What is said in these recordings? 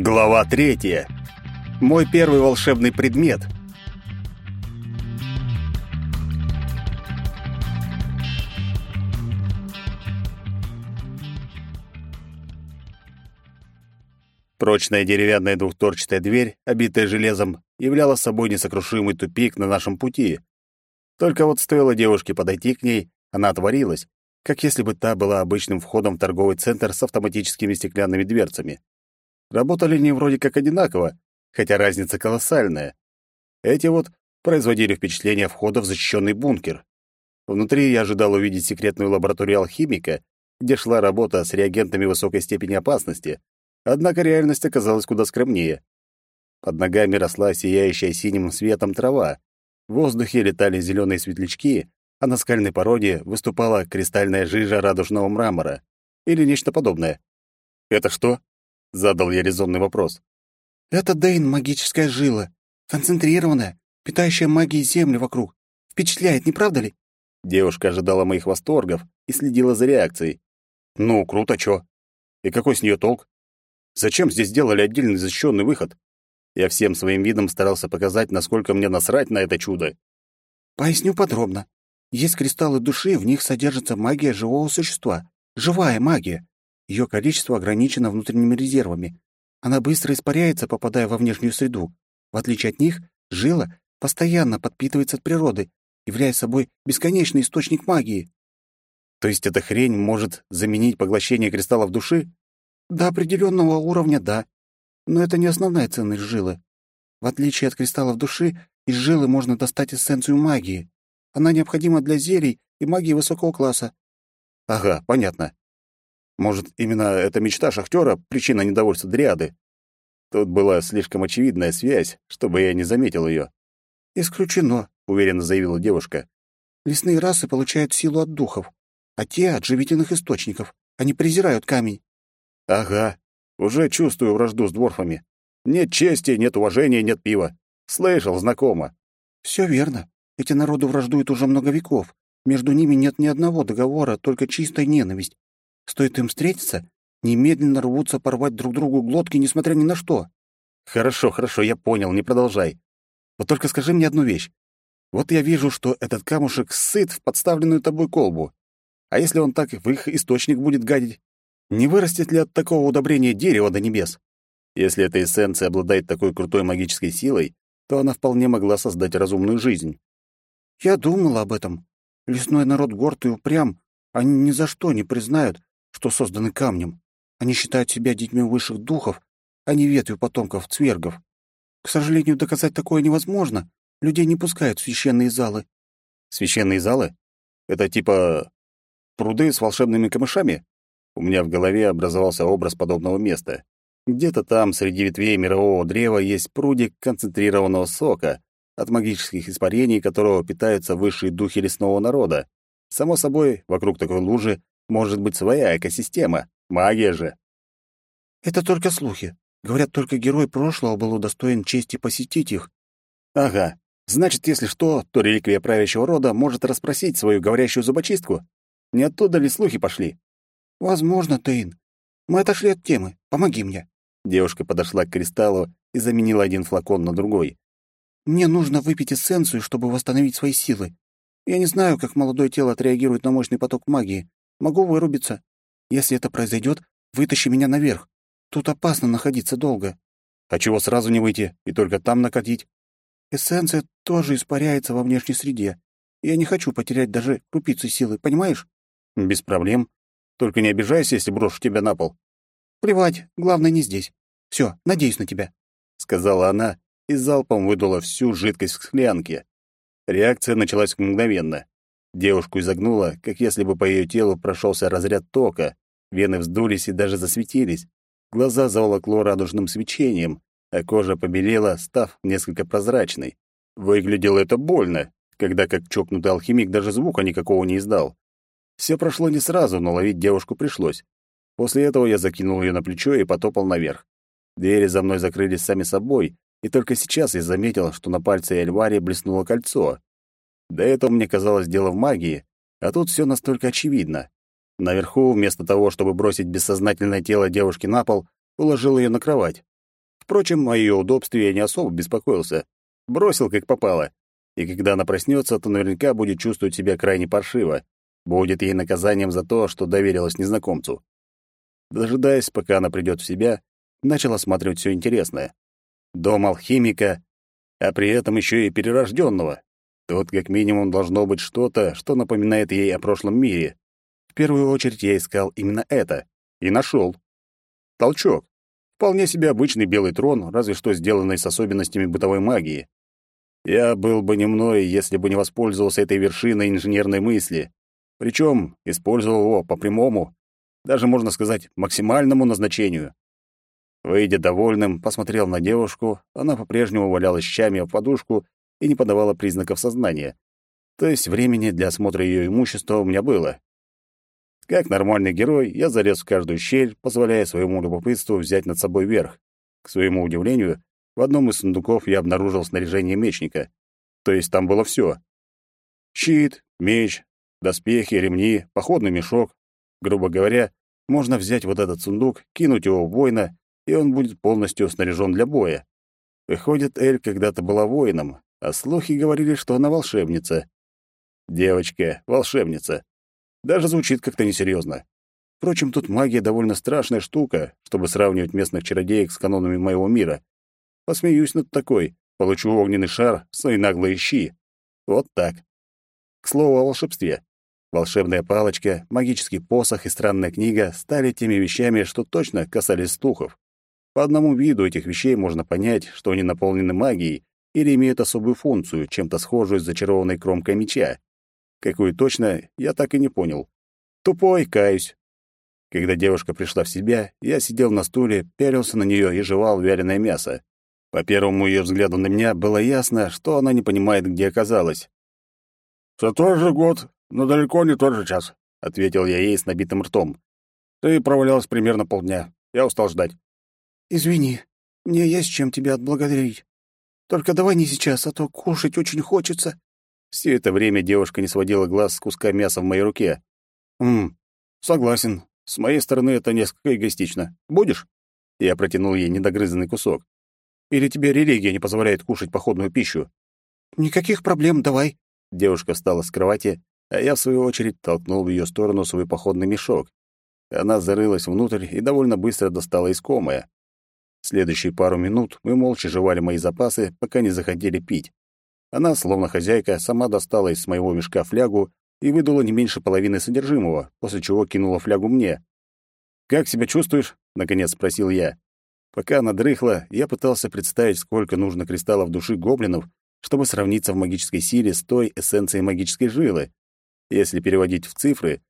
Глава третья. Мой первый волшебный предмет. Прочная деревянная двухторчатая дверь, обитая железом, являла собой несокрушимый тупик на нашем пути. Только вот стоило девушке подойти к ней, она отворилась, как если бы та была обычным входом в торговый центр с автоматическими стеклянными дверцами. Работали они вроде как одинаково, хотя разница колоссальная. Эти вот производили впечатление входа в защищенный бункер. Внутри я ожидал увидеть секретную лабораторию алхимика, где шла работа с реагентами высокой степени опасности, однако реальность оказалась куда скромнее. Под ногами росла сияющая синим светом трава, в воздухе летали зеленые светлячки, а на скальной породе выступала кристальная жижа радужного мрамора или нечто подобное. «Это что?» — задал я резонный вопрос. «Это, Дейн, магическая жила, концентрированная, питающая магией землю вокруг. Впечатляет, не правда ли?» Девушка ожидала моих восторгов и следила за реакцией. «Ну, круто, чё? И какой с неё толк? Зачем здесь сделали отдельный защищенный выход? Я всем своим видом старался показать, насколько мне насрать на это чудо. Поясню подробно. Есть кристаллы души, в них содержится магия живого существа. Живая магия. Ее количество ограничено внутренними резервами. Она быстро испаряется, попадая во внешнюю среду. В отличие от них, жила постоянно подпитывается от природы, являя собой бесконечный источник магии. То есть эта хрень может заменить поглощение кристаллов души? До определенного уровня — да. Но это не основная ценность жилы. В отличие от кристаллов души, из жилы можно достать эссенцию магии. Она необходима для зелий и магии высокого класса. Ага, понятно. Может, именно эта мечта шахтера — причина недовольства Дриады? Тут была слишком очевидная связь, чтобы я не заметил ее. «Исключено», — уверенно заявила девушка. «Лесные расы получают силу от духов, а те — от живительных источников. Они презирают камень». «Ага, уже чувствую вражду с дворфами. Нет чести, нет уважения, нет пива. Слышал, знакомо. Все верно. Эти народы враждуют уже много веков. Между ними нет ни одного договора, только чистая ненависть. Стоит им встретиться, немедленно рвутся порвать друг другу глотки, несмотря ни на что. Хорошо, хорошо, я понял, не продолжай. Вот только скажи мне одну вещь. Вот я вижу, что этот камушек сыт в подставленную тобой колбу. А если он так в их источник будет гадить? Не вырастет ли от такого удобрения дерево до небес? Если эта эссенция обладает такой крутой магической силой, то она вполне могла создать разумную жизнь. Я думал об этом. Лесной народ горд и упрям. Они ни за что не признают, что созданы камнем. Они считают себя детьми высших духов, а не ветвью потомков цвергов. К сожалению, доказать такое невозможно. Людей не пускают в священные залы. Священные залы? Это типа пруды с волшебными камышами? У меня в голове образовался образ подобного места. Где-то там, среди ветвей мирового древа, есть прудик концентрированного сока, от магических испарений которого питаются высшие духи лесного народа. Само собой, вокруг такой лужи может быть своя экосистема. Магия же. Это только слухи. Говорят, только герой прошлого был удостоен чести посетить их. Ага. Значит, если что, то реликвия правящего рода может расспросить свою говорящую зубочистку. Не оттуда ли слухи пошли? «Возможно, Тейн. Мы отошли от темы. Помоги мне». Девушка подошла к кристаллу и заменила один флакон на другой. «Мне нужно выпить эссенцию, чтобы восстановить свои силы. Я не знаю, как молодое тело отреагирует на мощный поток магии. Могу вырубиться. Если это произойдет, вытащи меня наверх. Тут опасно находиться долго». «А чего сразу не выйти и только там накатить?» «Эссенция тоже испаряется во внешней среде. Я не хочу потерять даже крупицы силы, понимаешь?» «Без проблем. Только не обижайся, если брошу тебя на пол. Плевать, главное не здесь. Все, надеюсь на тебя, сказала она и залпом выдула всю жидкость в склянке. Реакция началась мгновенно. Девушку изогнуло, как если бы по ее телу прошелся разряд тока. Вены вздулись и даже засветились. Глаза заволокло радужным свечением, а кожа побелела, став несколько прозрачной. Выглядело это больно, когда как чокнутый алхимик даже звука никакого не издал. Все прошло не сразу, но ловить девушку пришлось. После этого я закинул ее на плечо и потопал наверх. Двери за мной закрылись сами собой, и только сейчас я заметил, что на пальце Эльвари блеснуло кольцо. До этого мне казалось дело в магии, а тут все настолько очевидно. Наверху, вместо того, чтобы бросить бессознательное тело девушки на пол, уложил ее на кровать. Впрочем, о ее удобстве я не особо беспокоился. Бросил как попало. И когда она проснется, то наверняка будет чувствовать себя крайне паршиво. Будет ей наказанием за то, что доверилась незнакомцу. Дожидаясь, пока она придет в себя, начал осматривать все интересное. Дом алхимика, а при этом еще и перерожденного. Тут как минимум должно быть что-то, что напоминает ей о прошлом мире. В первую очередь я искал именно это. И нашел. Толчок. Вполне себе обычный белый трон, разве что сделанный с особенностями бытовой магии. Я был бы не мной, если бы не воспользовался этой вершиной инженерной мысли. Причем использовал его по прямому, даже можно сказать, максимальному назначению. Выйдя довольным, посмотрел на девушку, она по-прежнему валялась щами в подушку и не подавала признаков сознания. То есть времени для осмотра ее имущества у меня было. Как нормальный герой, я залез в каждую щель, позволяя своему любопытству взять над собой верх. К своему удивлению, в одном из сундуков я обнаружил снаряжение мечника. То есть там было все: Щит, меч, доспехи, ремни, походный мешок. Грубо говоря, можно взять вот этот сундук, кинуть его в воина, и он будет полностью снаряжен для боя. Выходит, Эль когда-то была воином, а слухи говорили, что она волшебница. Девочка, волшебница. Даже звучит как-то несерьезно. Впрочем, тут магия довольно страшная штука, чтобы сравнивать местных чародеек с канонами моего мира. Посмеюсь над такой, получу огненный шар в свои наглые щи. Вот так. К слову о волшебстве. Волшебная палочка, магический посох и странная книга стали теми вещами, что точно касались стухов. По одному виду этих вещей можно понять, что они наполнены магией или имеют особую функцию, чем-то схожую с зачарованной кромкой меча. Какую точно, я так и не понял. Тупой, каюсь. Когда девушка пришла в себя, я сидел на стуле, пялился на нее и жевал вяленое мясо. По первому ее взгляду на меня было ясно, что она не понимает, где оказалась. «Все тот же год, но далеко не тот же час», — ответил я ей с набитым ртом. «Ты провалялась примерно полдня. Я устал ждать». «Извини, мне есть чем тебя отблагодарить. Только давай не сейчас, а то кушать очень хочется». Все это время девушка не сводила глаз с куска мяса в моей руке. «Ммм, согласен. С моей стороны это несколько эгоистично. Будешь?» Я протянул ей недогрызанный кусок. Или тебе религия не позволяет кушать походную пищу?» «Никаких проблем, давай». Девушка встала с кровати, а я, в свою очередь, толкнул в ее сторону свой походный мешок. Она зарылась внутрь и довольно быстро достала искомое. Следующие пару минут мы молча жевали мои запасы, пока не захотели пить. Она, словно хозяйка, сама достала из моего мешка флягу и выдула не меньше половины содержимого, после чего кинула флягу мне. «Как себя чувствуешь?» — наконец спросил я. Пока она дрыхла, я пытался представить, сколько нужно кристаллов души гоблинов, чтобы сравниться в магической силе с той эссенцией магической жилы. Если переводить в цифры,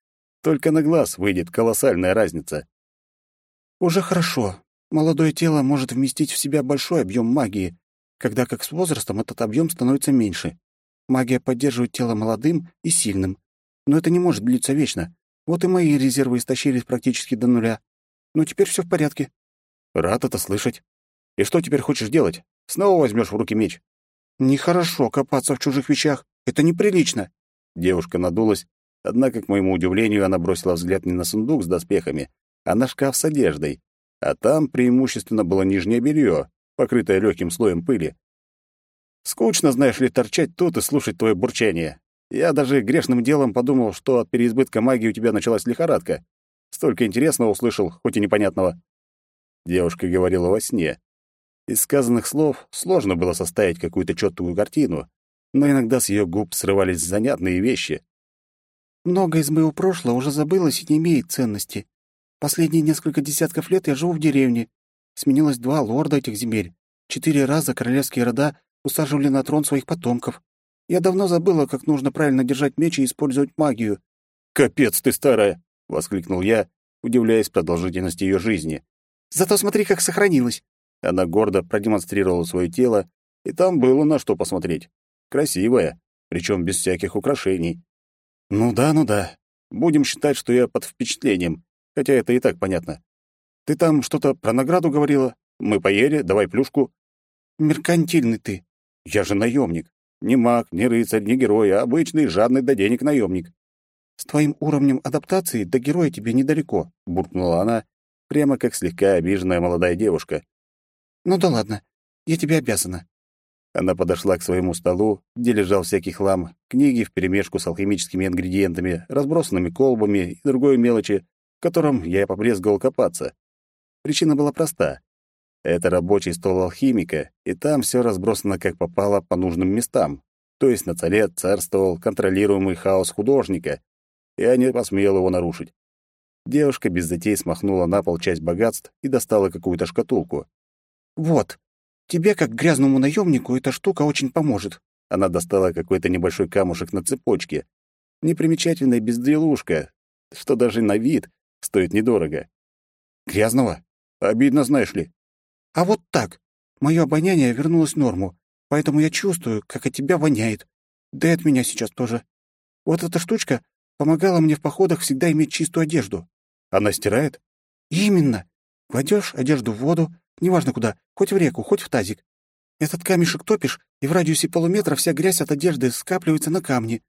только на глаз выйдет колоссальная разница. Уже хорошо. Молодое тело может вместить в себя большой объем магии, когда как с возрастом этот объем становится меньше. Магия поддерживает тело молодым и сильным. Но это не может длиться вечно. Вот и мои резервы истощились практически до нуля. Но теперь все в порядке. Рад это слышать. И что теперь хочешь делать? Снова возьмешь в руки меч? Нехорошо копаться в чужих вещах. Это неприлично. Девушка надулась, однако, к моему удивлению, она бросила взгляд не на сундук с доспехами, а на шкаф с одеждой. А там преимущественно было нижнее белье, покрытое легким слоем пыли. Скучно, знаешь ли, торчать тут и слушать твое бурчание. Я даже грешным делом подумал, что от переизбытка магии у тебя началась лихорадка. Столько интересного услышал, хоть и непонятного. Девушка говорила во сне. Из сказанных слов сложно было составить какую-то четкую картину, но иногда с ее губ срывались занятные вещи. «Многое из моего прошлого уже забылось и не имеет ценности. Последние несколько десятков лет я живу в деревне. Сменилось два лорда этих земель. Четыре раза королевские рода усаживали на трон своих потомков. Я давно забыла, как нужно правильно держать меч и использовать магию». «Капец ты старая!» — воскликнул я, удивляясь продолжительности ее жизни. Зато смотри, как сохранилось. Она гордо продемонстрировала свое тело, и там было на что посмотреть. Красивая, причем без всяких украшений. Ну да, ну да. Будем считать, что я под впечатлением, хотя это и так понятно. Ты там что-то про награду говорила? Мы поели, давай плюшку. Меркантильный ты. Я же наемник. Не маг, не рыцарь, не герой, а обычный жадный до денег наемник. С твоим уровнем адаптации до героя тебе недалеко, буркнула она прямо как слегка обиженная молодая девушка. Ну да ладно, я тебе обязана. Она подошла к своему столу, где лежал всякий хлам, книги вперемешку с алхимическими ингредиентами, разбросанными колбами и другой мелочи, в котором я побрезговал копаться. Причина была проста. Это рабочий стол алхимика, и там все разбросано как попало по нужным местам. То есть на царе царствовал контролируемый хаос художника, и я не посмел его нарушить. Девушка без затей смахнула на пол часть богатств и достала какую-то шкатулку. «Вот, тебе, как грязному наемнику, эта штука очень поможет». Она достала какой-то небольшой камушек на цепочке. Непримечательная безделушка, что даже на вид стоит недорого. «Грязного? Обидно, знаешь ли». «А вот так. Мое обоняние вернулось в норму, поэтому я чувствую, как от тебя воняет. Да и от меня сейчас тоже. Вот эта штучка помогала мне в походах всегда иметь чистую одежду. Она стирает? Именно. Кладешь одежду в воду, неважно куда, хоть в реку, хоть в тазик. Этот камешек топишь, и в радиусе полуметра вся грязь от одежды скапливается на камне.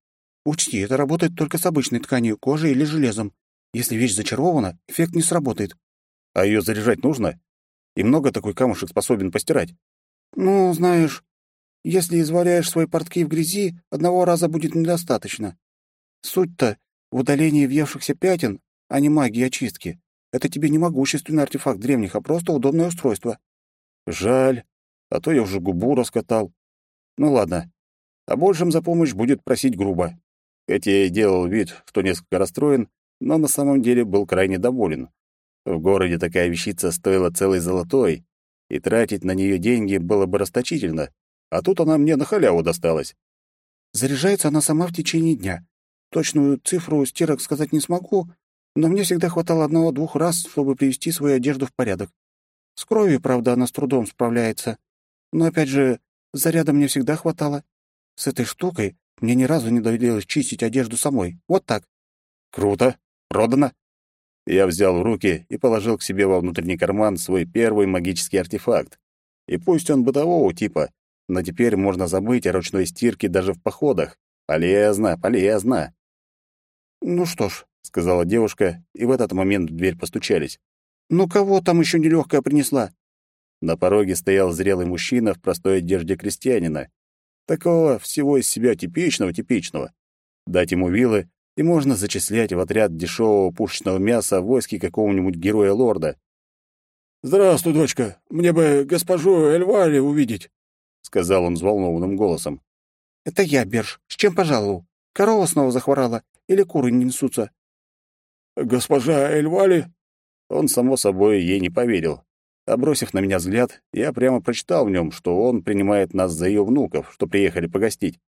Учти, это работает только с обычной тканью, кожей или железом. Если вещь зачарована, эффект не сработает. А ее заряжать нужно? И много такой камушек способен постирать? Ну, знаешь, если изваляешь свои портки в грязи, одного раза будет недостаточно. Суть-то в удалении въевшихся пятен, а не магии очистки. Это тебе не могущественный артефакт древних, а просто удобное устройство. Жаль, а то я уже губу раскатал. Ну ладно, а большим за помощь будет просить грубо. Хотя я и делал вид, что несколько расстроен, но на самом деле был крайне доволен. В городе такая вещица стоила целый золотой, и тратить на нее деньги было бы расточительно, а тут она мне на халяву досталась. Заряжается она сама в течение дня. Точную цифру стирок сказать не смогу, но мне всегда хватало одного-двух раз, чтобы привести свою одежду в порядок. С кровью, правда, она с трудом справляется. Но, опять же, заряда мне всегда хватало. С этой штукой мне ни разу не довелось чистить одежду самой. Вот так. Круто. Продано. Я взял в руки и положил к себе во внутренний карман свой первый магический артефакт. И пусть он бытового типа, но теперь можно забыть о ручной стирке даже в походах. Полезно, полезно. «Ну что ж», — сказала девушка, и в этот момент в дверь постучались. «Ну кого там еще нелегкая принесла?» На пороге стоял зрелый мужчина в простой одежде крестьянина. Такого всего из себя типичного-типичного. Дать ему вилы, и можно зачислять в отряд дешевого пушечного мяса в войске какого-нибудь героя-лорда. «Здравствуй, дочка. Мне бы госпожу Эльвари увидеть», — сказал он взволнованным голосом. «Это я, Берж. С чем пожаловал? Корова снова захворала или куры не несутся?» «Госпожа Эльвали?» Он, само собой, ей не поверил. Обросив на меня взгляд, я прямо прочитал в нем, что он принимает нас за ее внуков, что приехали погостить.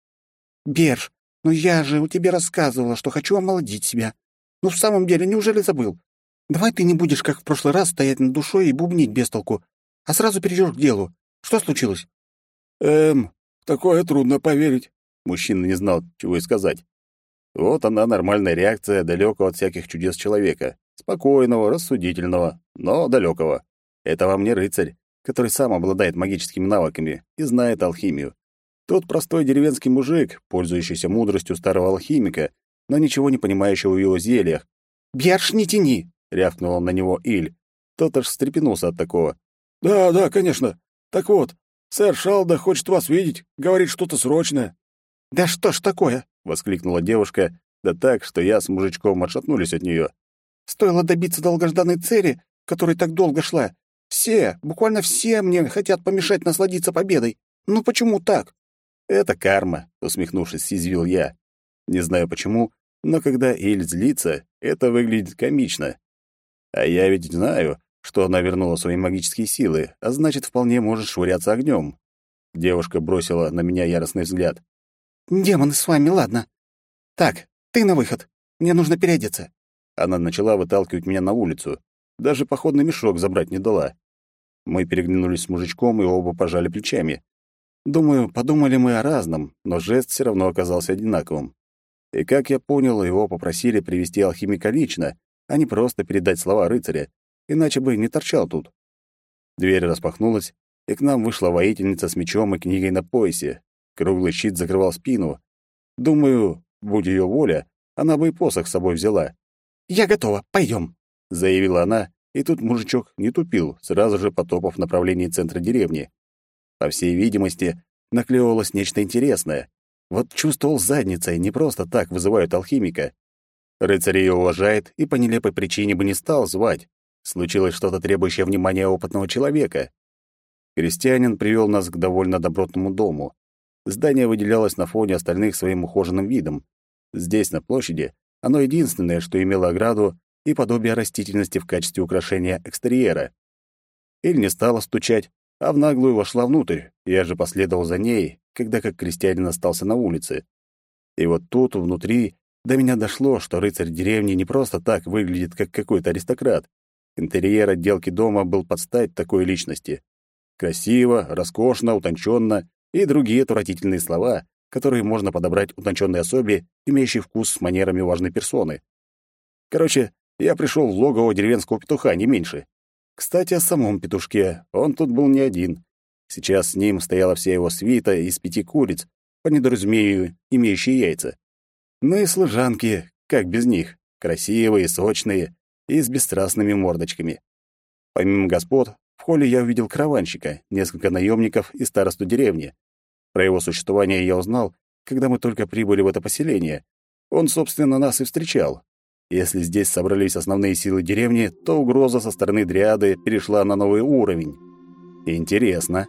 «Берж, но я же у тебя рассказывала, что хочу омолодить себя. Ну, в самом деле, неужели забыл? Давай ты не будешь, как в прошлый раз, стоять над душой и бубнить без толку, а сразу перейдешь к делу. Что случилось?» «Эм, такое трудно поверить». Мужчина не знал, чего и сказать. Вот она нормальная реакция далекого от всяких чудес человека. Спокойного, рассудительного, но далекого. Это вам не рыцарь, который сам обладает магическими навыками и знает алхимию. Тот простой деревенский мужик, пользующийся мудростью старого алхимика, но ничего не понимающего в его зельях. «Бьярш, не тяни!» — рявкнул на него Иль. Тот аж встрепенулся от такого. «Да, да, конечно. Так вот, сэр Шалда хочет вас видеть, говорит что-то срочное». «Да что ж такое?» — воскликнула девушка, да так, что я с мужичком отшатнулись от нее. «Стоило добиться долгожданной цели, которой так долго шла. Все, буквально все мне хотят помешать насладиться победой. Ну почему так?» «Это карма», — усмехнувшись, съязвил я. Не знаю почему, но когда Эль злится, это выглядит комично. А я ведь знаю, что она вернула свои магические силы, а значит, вполне может швыряться огнем. Девушка бросила на меня яростный взгляд. «Демоны с вами, ладно. Так, ты на выход. Мне нужно переодеться». Она начала выталкивать меня на улицу. Даже походный мешок забрать не дала. Мы переглянулись с мужичком и оба пожали плечами. Думаю, подумали мы о разном, но жест все равно оказался одинаковым. И, как я понял, его попросили привести алхимика лично, а не просто передать слова рыцаря, иначе бы не торчал тут. Дверь распахнулась, и к нам вышла воительница с мечом и книгой на поясе. Круглый щит закрывал спину. Думаю, будь ее воля, она бы и посох с собой взяла. «Я готова, пойдем», — заявила она И тут мужичок не тупил, сразу же потопав в направлении центра деревни. По всей видимости, наклевывалось нечто интересное. Вот чувствовал задницей, не просто так вызывают алхимика. Рыцарь ее уважает и по нелепой причине бы не стал звать. Случилось что-то требующее внимания опытного человека. Крестьянин привел нас к довольно добротному дому. Здание выделялось на фоне остальных своим ухоженным видом. Здесь, на площади, оно единственное, что имело ограду и подобие растительности в качестве украшения экстерьера. Иль не стала стучать, а в наглую вошла внутрь. Я же последовал за ней, когда как крестьянин остался на улице. И вот тут, внутри, до меня дошло, что рыцарь деревни не просто так выглядит, как какой-то аристократ. Интерьер отделки дома был под стать такой личности. Красиво, роскошно, утонченно и другие отвратительные слова, которые можно подобрать утонченной особе, имеющей вкус с манерами важной персоны. Короче, я пришел в логово деревенского петуха, не меньше. Кстати, о самом петушке. Он тут был не один. Сейчас с ним стояла вся его свита из пяти куриц, по недоразумению, имеющие яйца. Ну и служанки, как без них, красивые, сочные и с бесстрастными мордочками. Помимо господ, в холле я увидел караванщика, несколько наемников и старосту деревни. Про его существование я узнал, когда мы только прибыли в это поселение. Он, собственно, нас и встречал. Если здесь собрались основные силы деревни, то угроза со стороны дриады перешла на новый уровень. Интересно.